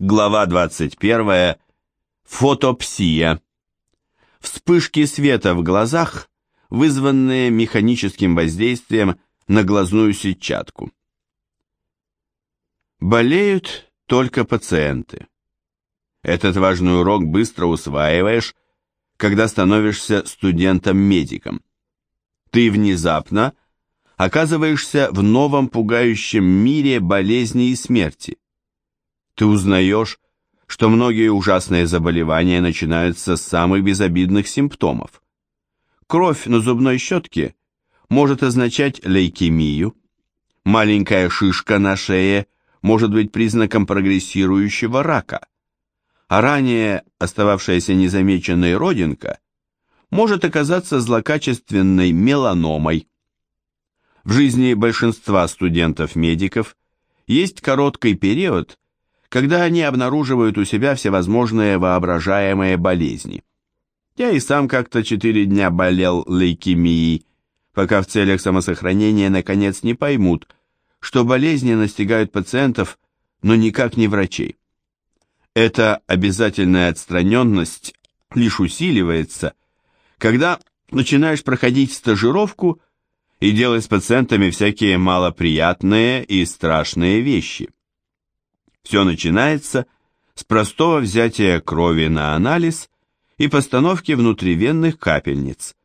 Глава 21. Фотопсия. Вспышки света в глазах, вызванные механическим воздействием на глазную сетчатку. Болеют только пациенты. Этот важный урок быстро усваиваешь, когда становишься студентом-медиком. Ты внезапно оказываешься в новом пугающем мире болезни и смерти ты узнаешь, что многие ужасные заболевания начинаются с самых безобидных симптомов. Кровь на зубной щетке может означать лейкемию, маленькая шишка на шее может быть признаком прогрессирующего рака, а ранее остававшаяся незамеченной родинка может оказаться злокачественной меланомой. В жизни большинства студентов-медиков есть короткий период, когда они обнаруживают у себя всевозможные воображаемые болезни. Я и сам как-то четыре дня болел лейкемией, пока в целях самосохранения наконец не поймут, что болезни настигают пациентов, но никак не врачей. Эта обязательная отстраненность лишь усиливается, когда начинаешь проходить стажировку и делать с пациентами всякие малоприятные и страшные вещи. Все начинается с простого взятия крови на анализ и постановки внутривенных капельниц,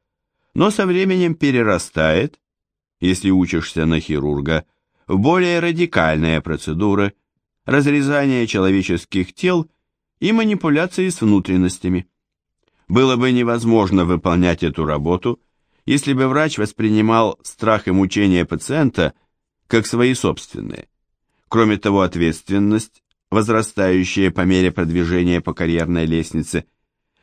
но со временем перерастает, если учишься на хирурга, в более радикальные процедуры, разрезание человеческих тел и манипуляции с внутренностями. Было бы невозможно выполнять эту работу, если бы врач воспринимал страх и мучения пациента как свои собственные. Кроме того, ответственность, возрастающая по мере продвижения по карьерной лестнице,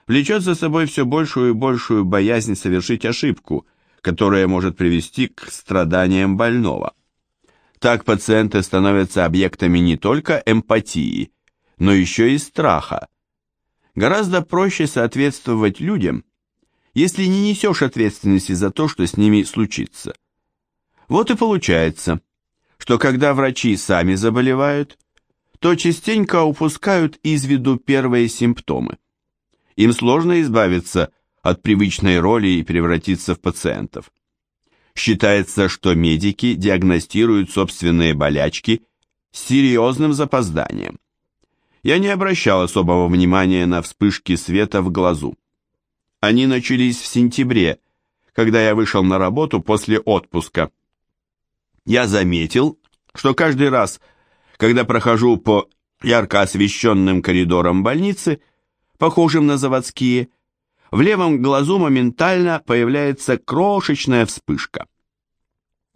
влечет за собой все большую и большую боязнь совершить ошибку, которая может привести к страданиям больного. Так пациенты становятся объектами не только эмпатии, но еще и страха. Гораздо проще соответствовать людям, если не несешь ответственности за то, что с ними случится. Вот и получается – что когда врачи сами заболевают, то частенько упускают из виду первые симптомы. Им сложно избавиться от привычной роли и превратиться в пациентов. Считается, что медики диагностируют собственные болячки с серьезным запозданием. Я не обращал особого внимания на вспышки света в глазу. Они начались в сентябре, когда я вышел на работу после отпуска я заметил, что каждый раз, когда прохожу по ярко освещенным коридорам больницы, похожим на заводские, в левом глазу моментально появляется крошечная вспышка.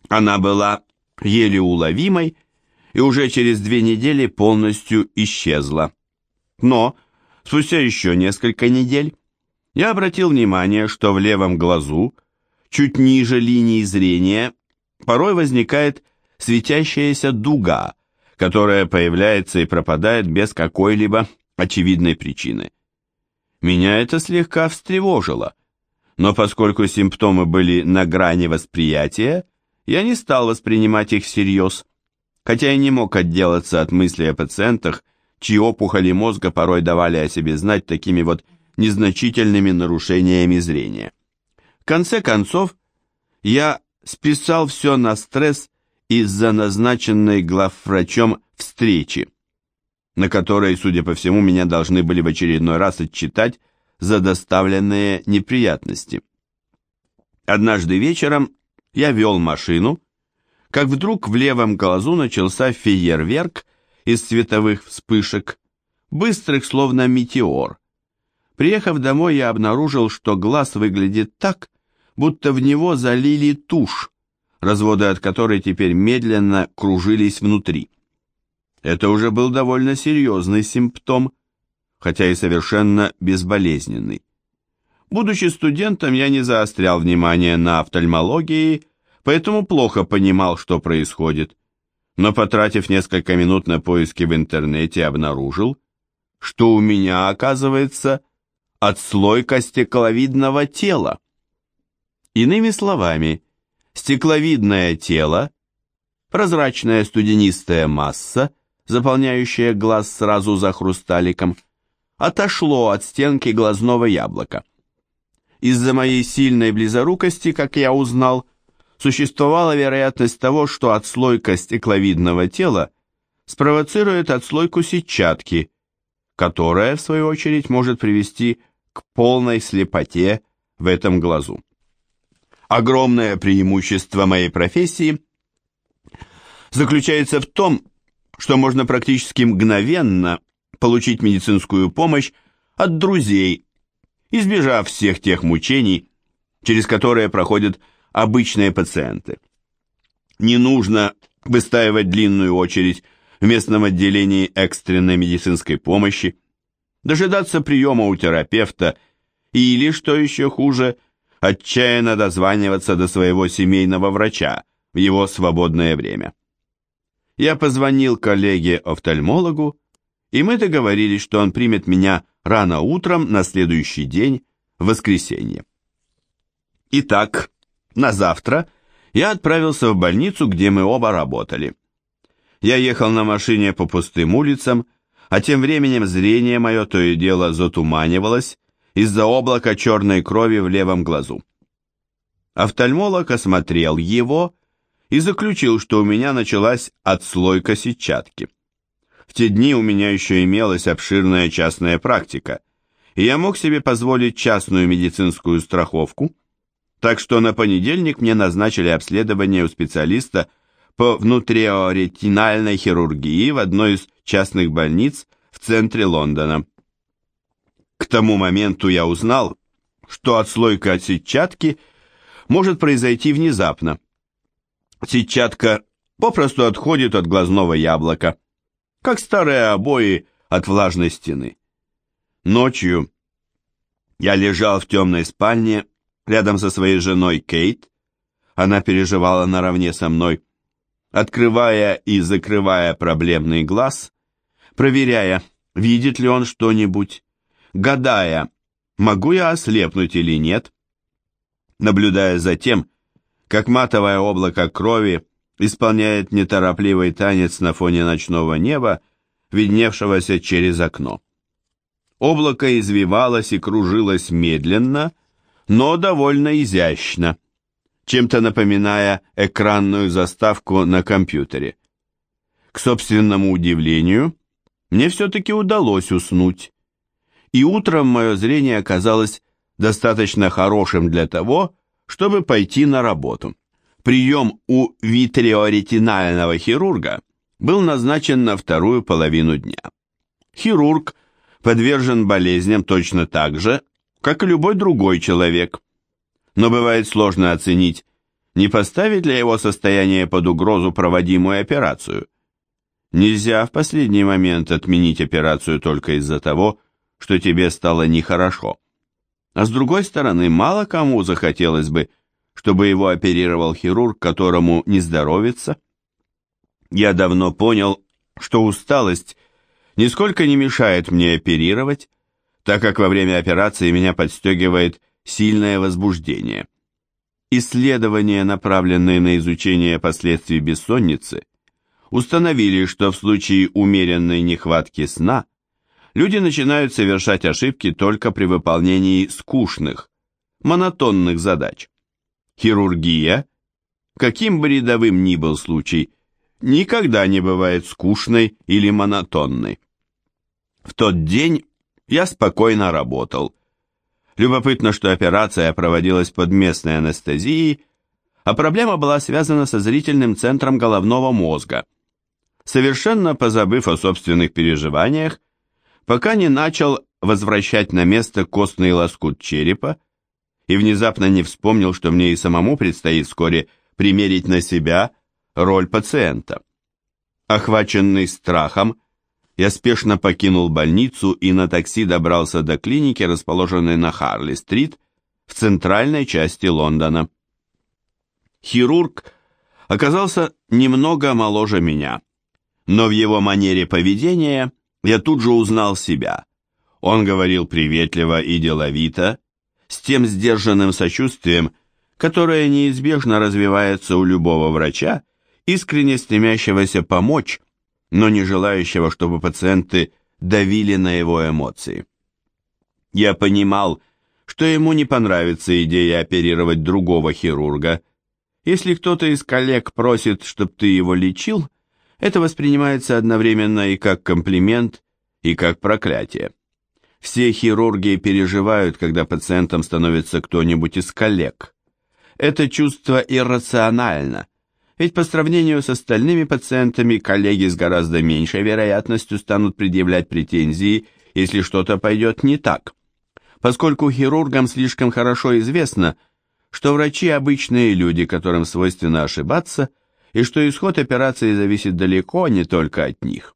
Она была еле уловимой и уже через две недели полностью исчезла. Но спустя еще несколько недель я обратил внимание, что в левом глазу, чуть ниже линии зрения, порой возникает светящаяся дуга, которая появляется и пропадает без какой-либо очевидной причины. Меня это слегка встревожило, но поскольку симптомы были на грани восприятия, я не стал воспринимать их всерьез, хотя и не мог отделаться от мысли о пациентах, чьи опухоли мозга порой давали о себе знать такими вот незначительными нарушениями зрения. В конце концов, я списал все на стресс из-за назначенной главврачом встречи, на которой, судя по всему, меня должны были в очередной раз отчитать за доставленные неприятности. Однажды вечером я вел машину, как вдруг в левом глазу начался фейерверк из световых вспышек, быстрых, словно метеор. Приехав домой, я обнаружил, что глаз выглядит так, будто в него залили тушь, разводы от которой теперь медленно кружились внутри. Это уже был довольно серьезный симптом, хотя и совершенно безболезненный. Будучи студентом, я не заострял внимание на офтальмологии, поэтому плохо понимал, что происходит. Но потратив несколько минут на поиски в интернете, обнаружил, что у меня, оказывается, отслойка стекловидного тела. Иными словами, стекловидное тело, прозрачная студенистая масса, заполняющее глаз сразу за хрусталиком, отошло от стенки глазного яблока. Из-за моей сильной близорукости, как я узнал, существовала вероятность того, что отслойка стекловидного тела спровоцирует отслойку сетчатки, которая, в свою очередь, может привести к полной слепоте в этом глазу. Огромное преимущество моей профессии заключается в том, что можно практически мгновенно получить медицинскую помощь от друзей, избежав всех тех мучений, через которые проходят обычные пациенты. Не нужно выстаивать длинную очередь в местном отделении экстренной медицинской помощи, дожидаться приема у терапевта или, что еще хуже, отчаянно дозваниваться до своего семейного врача в его свободное время. Я позвонил коллеге-офтальмологу, и мы договорились, что он примет меня рано утром на следующий день, в воскресенье. Итак, на завтра я отправился в больницу, где мы оба работали. Я ехал на машине по пустым улицам, а тем временем зрение мое то и дело затуманивалось из-за облака черной крови в левом глазу. Офтальмолог осмотрел его и заключил, что у меня началась отслойка сетчатки. В те дни у меня еще имелась обширная частная практика, и я мог себе позволить частную медицинскую страховку, так что на понедельник мне назначили обследование у специалиста по внутриоретинальной хирургии в одной из частных больниц в центре Лондона. К тому моменту я узнал, что отслойка сетчатки может произойти внезапно. Сетчатка попросту отходит от глазного яблока, как старые обои от влажной стены. Ночью я лежал в темной спальне рядом со своей женой Кейт, она переживала наравне со мной, открывая и закрывая проблемный глаз, проверяя, видит ли он что-нибудь, гадая, могу я ослепнуть или нет, наблюдая за тем, как матовое облако крови исполняет неторопливый танец на фоне ночного неба, видневшегося через окно. Облако извивалось и кружилось медленно, но довольно изящно, чем-то напоминая экранную заставку на компьютере. К собственному удивлению, мне все-таки удалось уснуть, и утром мое зрение оказалось достаточно хорошим для того, чтобы пойти на работу. Прием у витреоретинального хирурга был назначен на вторую половину дня. Хирург подвержен болезням точно так же, как и любой другой человек. Но бывает сложно оценить, не поставить ли его состояние под угрозу проводимую операцию. Нельзя в последний момент отменить операцию только из-за того, что тебе стало нехорошо. А с другой стороны, мало кому захотелось бы, чтобы его оперировал хирург, которому не здоровится. Я давно понял, что усталость нисколько не мешает мне оперировать, так как во время операции меня подстегивает сильное возбуждение. Исследования, направленные на изучение последствий бессонницы, установили, что в случае умеренной нехватки сна люди начинают совершать ошибки только при выполнении скучных, монотонных задач. Хирургия, каким бы рядовым ни был случай, никогда не бывает скучной или монотонной. В тот день я спокойно работал. Любопытно, что операция проводилась под местной анестезией, а проблема была связана со зрительным центром головного мозга. Совершенно позабыв о собственных переживаниях, пока не начал возвращать на место костный лоскут черепа, и внезапно не вспомнил, что мне и самому предстоит вскоре примерить на себя роль пациента. Охваченный страхом, я спешно покинул больницу и на такси добрался до клиники, расположенной на Харли-стрит, в центральной части Лондона. Хирург оказался немного моложе меня, но в его манере поведения я тут же узнал себя. Он говорил приветливо и деловито, с тем сдержанным сочувствием, которое неизбежно развивается у любого врача, искренне стремящегося помочь, но не желающего, чтобы пациенты давили на его эмоции. Я понимал, что ему не понравится идея оперировать другого хирурга. Если кто-то из коллег просит, чтобы ты его лечил, это воспринимается одновременно и как комплимент, и как проклятие. Все хирурги переживают, когда пациентом становится кто-нибудь из коллег. Это чувство иррационально, ведь по сравнению с остальными пациентами коллеги с гораздо меньшей вероятностью станут предъявлять претензии, если что-то пойдет не так поскольку хирургам слишком хорошо известно, что врачи обычные люди, которым свойственно ошибаться, и что исход операции зависит далеко не только от них.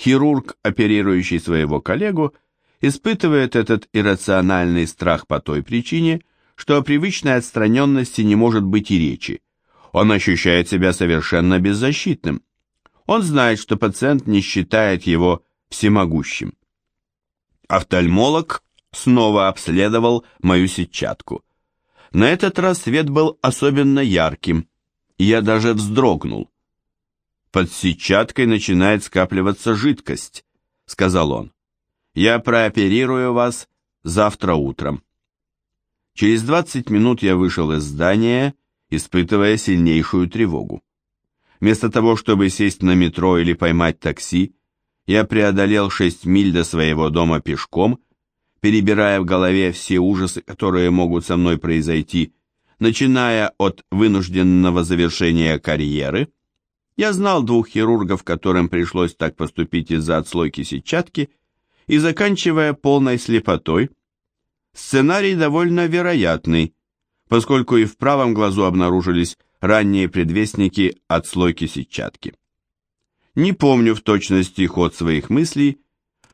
Хирург, оперирующий своего коллегу, испытывает этот иррациональный страх по той причине, что о привычной отстраненности не может быть и речи. Он ощущает себя совершенно беззащитным. Он знает, что пациент не считает его всемогущим. Офтальмолог снова обследовал мою сетчатку. На этот раз свет был особенно ярким, я даже вздрогнул. «Под сетчаткой начинает скапливаться жидкость», — сказал он. «Я прооперирую вас завтра утром». Через 20 минут я вышел из здания, испытывая сильнейшую тревогу. Вместо того, чтобы сесть на метро или поймать такси, я преодолел 6 миль до своего дома пешком перебирая в голове все ужасы, которые могут со мной произойти, начиная от вынужденного завершения карьеры. Я знал двух хирургов, которым пришлось так поступить из-за отслойки сетчатки, и заканчивая полной слепотой. Сценарий довольно вероятный, поскольку и в правом глазу обнаружились ранние предвестники отслойки сетчатки. Не помню в точности ход своих мыслей,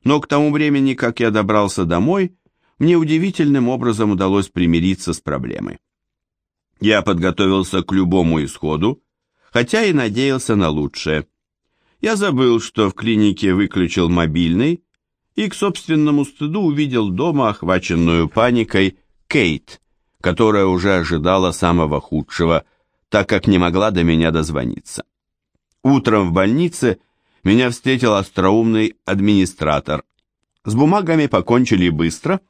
но к тому времени, как я добрался домой, мне удивительным образом удалось примириться с проблемой. Я подготовился к любому исходу, хотя и надеялся на лучшее. Я забыл, что в клинике выключил мобильный, и к собственному стыду увидел дома, охваченную паникой, Кейт, которая уже ожидала самого худшего, так как не могла до меня дозвониться. Утром в больнице меня встретил остроумный администратор. С бумагами покончили быстро,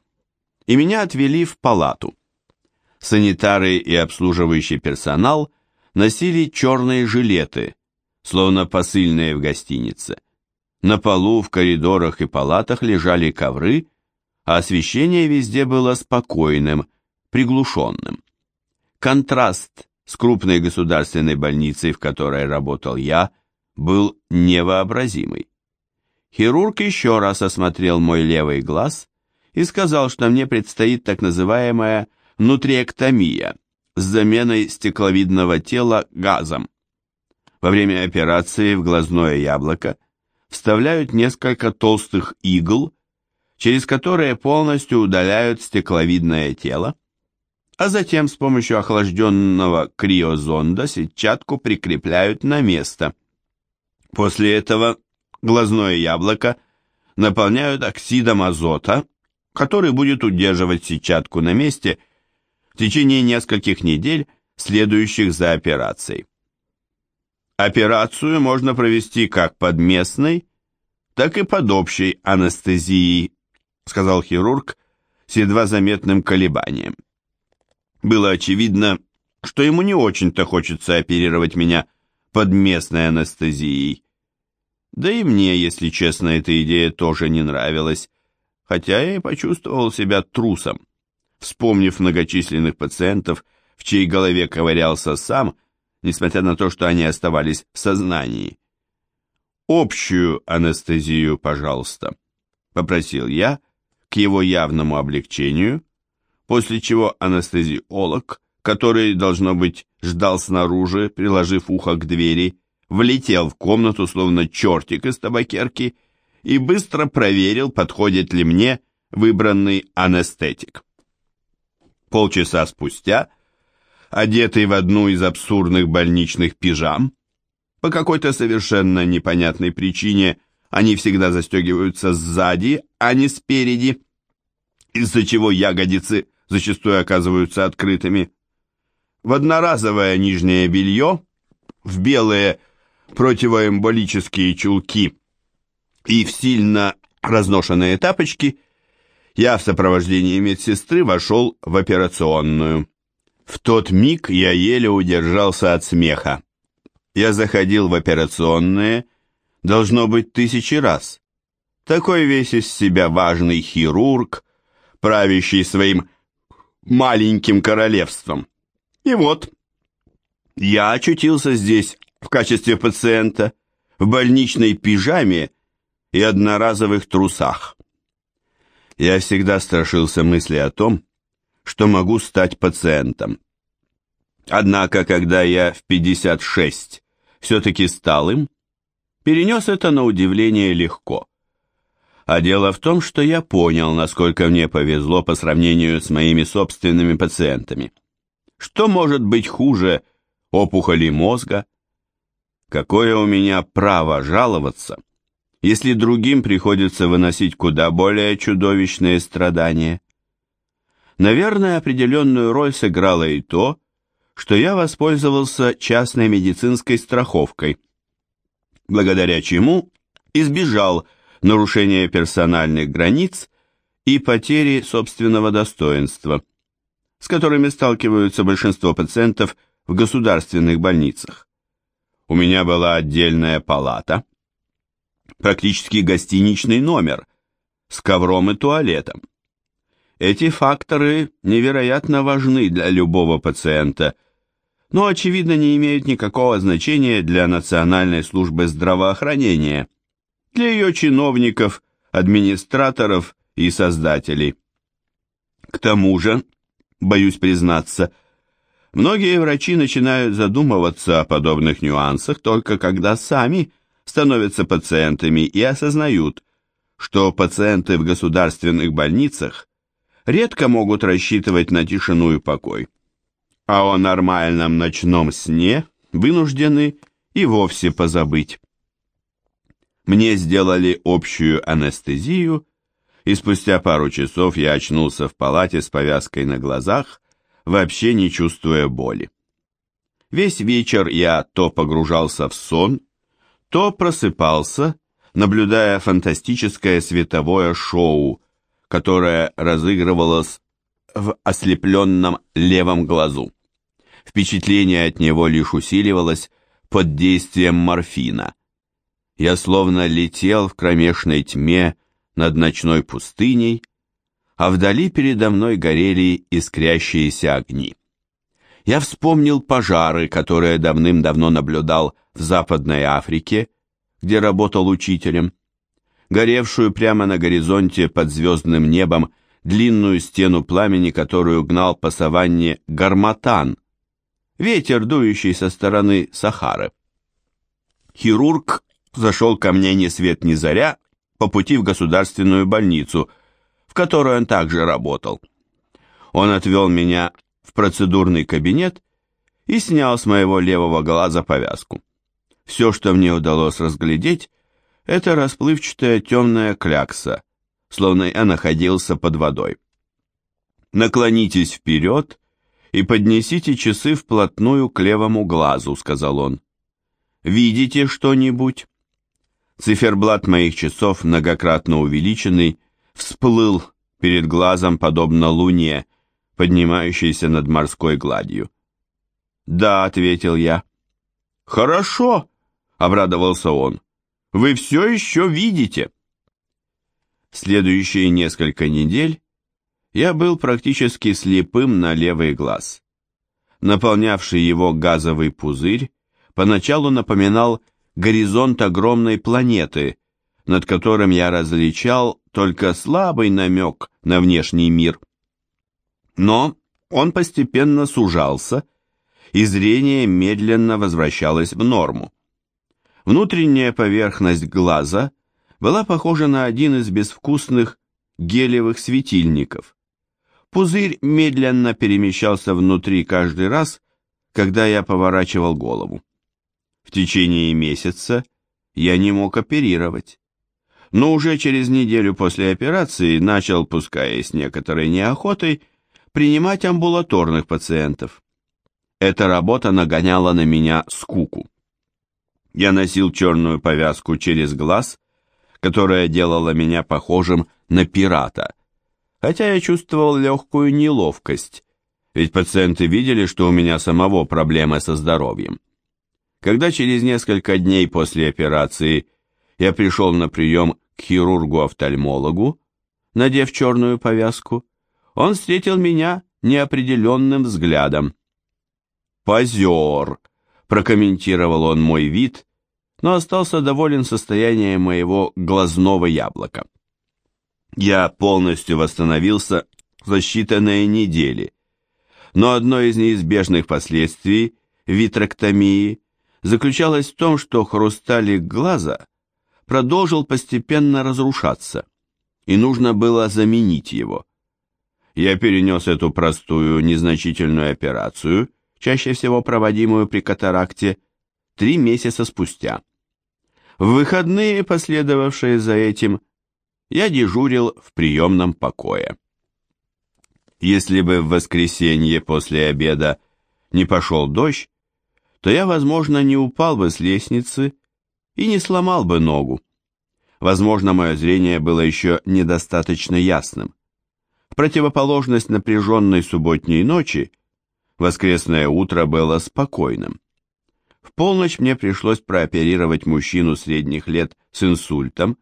и меня отвели в палату. Санитары и обслуживающий персонал носили черные жилеты, словно посыльные в гостинице. На полу, в коридорах и палатах лежали ковры, а освещение везде было спокойным, приглушенным. Контраст с крупной государственной больницей, в которой работал я, был невообразимый. Хирург еще раз осмотрел мой левый глаз и сказал, что мне предстоит так называемая нутриэктомия с заменой стекловидного тела газом. Во время операции в глазное яблоко вставляют несколько толстых игл, через которые полностью удаляют стекловидное тело, а затем с помощью охлажденного криозонда сетчатку прикрепляют на место. После этого глазное яблоко наполняют оксидом азота, который будет удерживать сетчатку на месте течение нескольких недель, следующих за операцией. Операцию можно провести как под местной, так и под общей анестезией, сказал хирург с едва заметным колебанием. Было очевидно, что ему не очень-то хочется оперировать меня под местной анестезией. Да и мне, если честно, эта идея тоже не нравилась, хотя я и почувствовал себя трусом, вспомнив многочисленных пациентов, в чьей голове ковырялся сам, несмотря на то, что они оставались в сознании. «Общую анестезию, пожалуйста», — попросил я, к его явному облегчению, после чего анестезиолог, который, должно быть, ждал снаружи, приложив ухо к двери, влетел в комнату, словно чертик из табакерки, и быстро проверил, подходит ли мне выбранный анестетик. Полчаса спустя, одетый в одну из абсурдных больничных пижам, по какой-то совершенно непонятной причине они всегда застегиваются сзади, а не спереди, из-за чего ягодицы зачастую оказываются открытыми. В одноразовое нижнее белье, в белые противоэмболические чулки и в сильно разношенные тапочки, я в сопровождении медсестры вошел в операционную. В тот миг я еле удержался от смеха. Я заходил в операционные, должно быть, тысячи раз. Такой весь из себя важный хирург, правящий своим маленьким королевством. И вот, я очутился здесь в качестве пациента, в больничной пижаме и одноразовых трусах. Я всегда страшился мысли о том, что могу стать пациентом. Однако, когда я в 56 все-таки стал им, перенес это на удивление легко. А дело в том, что я понял, насколько мне повезло по сравнению с моими собственными пациентами. Что может быть хуже опухоли мозга? Какое у меня право жаловаться, если другим приходится выносить куда более чудовищные страдания? Наверное, определенную роль сыграло и то, что я воспользовался частной медицинской страховкой, благодаря чему избежал нарушения персональных границ и потери собственного достоинства, с которыми сталкиваются большинство пациентов в государственных больницах. У меня была отдельная палата, практически гостиничный номер, с ковром и туалетом. Эти факторы невероятно важны для любого пациента, но, очевидно, не имеют никакого значения для Национальной службы здравоохранения, для ее чиновников, администраторов и создателей. К тому же, боюсь признаться, многие врачи начинают задумываться о подобных нюансах только когда сами становятся пациентами и осознают, что пациенты в государственных больницах редко могут рассчитывать на тишину и покой, а о нормальном ночном сне вынуждены и вовсе позабыть. Мне сделали общую анестезию, и спустя пару часов я очнулся в палате с повязкой на глазах, вообще не чувствуя боли. Весь вечер я то погружался в сон, то просыпался, наблюдая фантастическое световое шоу, которое разыгрывалось в ослепленном левом глазу. Впечатление от него лишь усиливалось под действием морфина. Я словно летел в кромешной тьме над ночной пустыней, а вдали передо мной горели искрящиеся огни. Я вспомнил пожары, которые давным-давно наблюдал в Западной Африке, где работал учителем, горевшую прямо на горизонте под звездным небом длинную стену пламени, которую гнал по саванне гарматан, ветер, дующий со стороны Сахары. Хирург зашел ко мне ни свет ни заря по пути в государственную больницу, в которой он также работал. Он отвел меня в процедурный кабинет и снял с моего левого глаза повязку. Все, что мне удалось разглядеть, это расплывчатая темная клякса, словно я находился под водой. «Наклонитесь вперед и поднесите часы вплотную к левому глазу», — сказал он. «Видите что-нибудь?» Циферблат моих часов, многократно увеличенный, всплыл перед глазом, подобно луне, поднимающейся над морской гладью. «Да», — ответил я. «Хорошо», — обрадовался он. Вы все еще видите. Следующие несколько недель я был практически слепым на левый глаз. Наполнявший его газовый пузырь поначалу напоминал горизонт огромной планеты, над которым я различал только слабый намек на внешний мир. Но он постепенно сужался, и зрение медленно возвращалось в норму. Внутренняя поверхность глаза была похожа на один из безвкусных гелевых светильников. Пузырь медленно перемещался внутри каждый раз, когда я поворачивал голову. В течение месяца я не мог оперировать, но уже через неделю после операции начал, пускай с некоторой неохотой, принимать амбулаторных пациентов. Эта работа нагоняла на меня скуку. Я носил черную повязку через глаз, которая делала меня похожим на пирата, хотя я чувствовал легкую неловкость, ведь пациенты видели, что у меня самого проблемы со здоровьем. Когда через несколько дней после операции я пришел на прием к хирургу-офтальмологу, надев черную повязку, он встретил меня неопределенным взглядом. «Позер!» – прокомментировал он мой вид, но остался доволен состоянием моего глазного яблока. Я полностью восстановился за считанные недели, но одно из неизбежных последствий витроктомии заключалось в том, что хрусталик глаза продолжил постепенно разрушаться, и нужно было заменить его. Я перенес эту простую, незначительную операцию, чаще всего проводимую при катаракте, три месяца спустя. В выходные, последовавшие за этим, я дежурил в приемном покое. Если бы в воскресенье после обеда не пошел дождь, то я, возможно, не упал бы с лестницы и не сломал бы ногу. Возможно, мое зрение было еще недостаточно ясным. В противоположность напряженной субботней ночи, воскресное утро было спокойным. В полночь мне пришлось прооперировать мужчину средних лет с инсультом,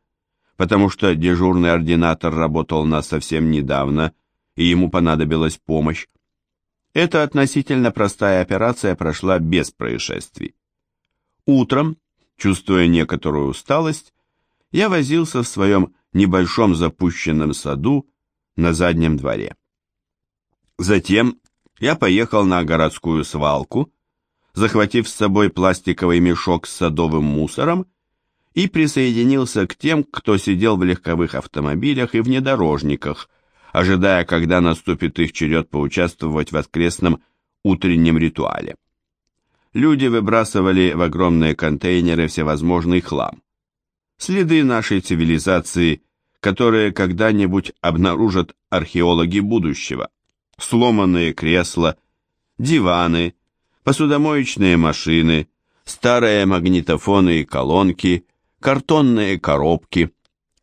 потому что дежурный ординатор работал у нас совсем недавно, и ему понадобилась помощь. Эта относительно простая операция прошла без происшествий. Утром, чувствуя некоторую усталость, я возился в своем небольшом запущенном саду, на заднем дворе. Затем я поехал на городскую свалку, захватив с собой пластиковый мешок с садовым мусором и присоединился к тем, кто сидел в легковых автомобилях и внедорожниках, ожидая, когда наступит их черед поучаствовать в воскресном утреннем ритуале. Люди выбрасывали в огромные контейнеры всевозможный хлам. Следы нашей цивилизации которые когда-нибудь обнаружат археологи будущего. Сломанные кресла, диваны, посудомоечные машины, старые магнитофоны и колонки, картонные коробки,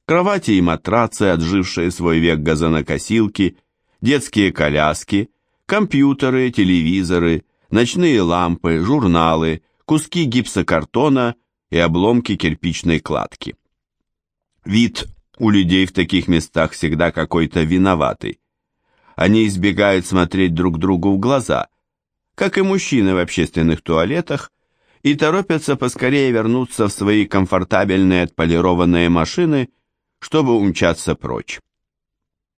кровати и матрацы, отжившие свой век газонокосилки, детские коляски, компьютеры, телевизоры, ночные лампы, журналы, куски гипсокартона и обломки кирпичной кладки. Вид у людей в таких местах всегда какой-то виноватый. Они избегают смотреть друг другу в глаза, как и мужчины в общественных туалетах, и торопятся поскорее вернуться в свои комфортабельные отполированные машины, чтобы умчаться прочь.